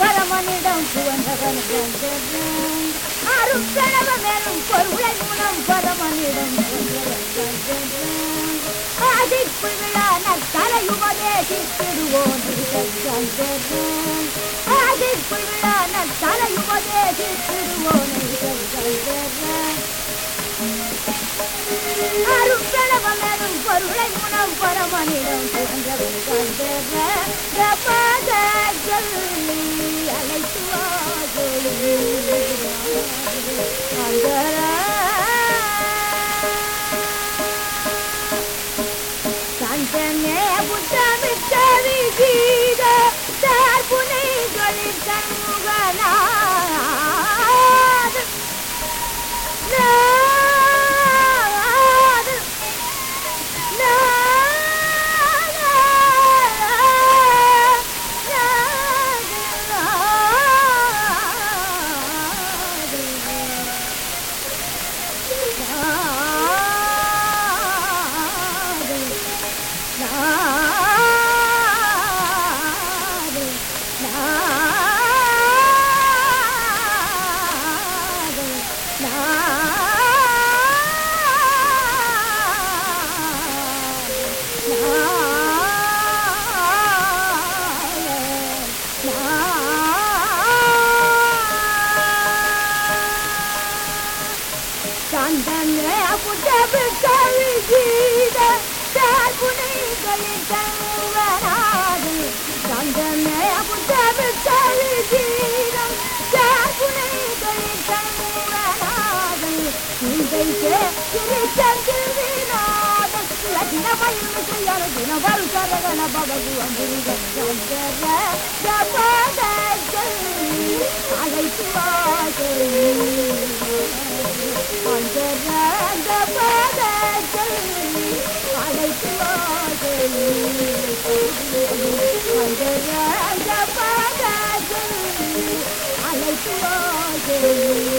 பரமனிடம் புவந்தவன் அரும் பிரணவமேலும் பொருளை மூலம் பரமனிடம் ஆதிக்குள் விழா நற்கலையுபதேசித்திடுவோன் ஆதிக்குள் விழா நற்கலையுபதேசித்திடுவோன் அரும் பிரணவமேலும் பொருளை மூலம் பரமனிடம் சந்தனே புத்தபிக்க விகீத சார்புனைகளின் சண்முகநாது சந்தனே புத்தபிக்க விகீதம் சார்புனைகளின் சண்முகநாது சிந்தைக்கு திருச்சந்தில் வினோதம் லக்ன பயிர் செய்யற தினவரு சரகண பகவு அங்கிருந்த சந்தர ஜபதர்கள் அழைத்து வாசல். அழைத்து வாசல்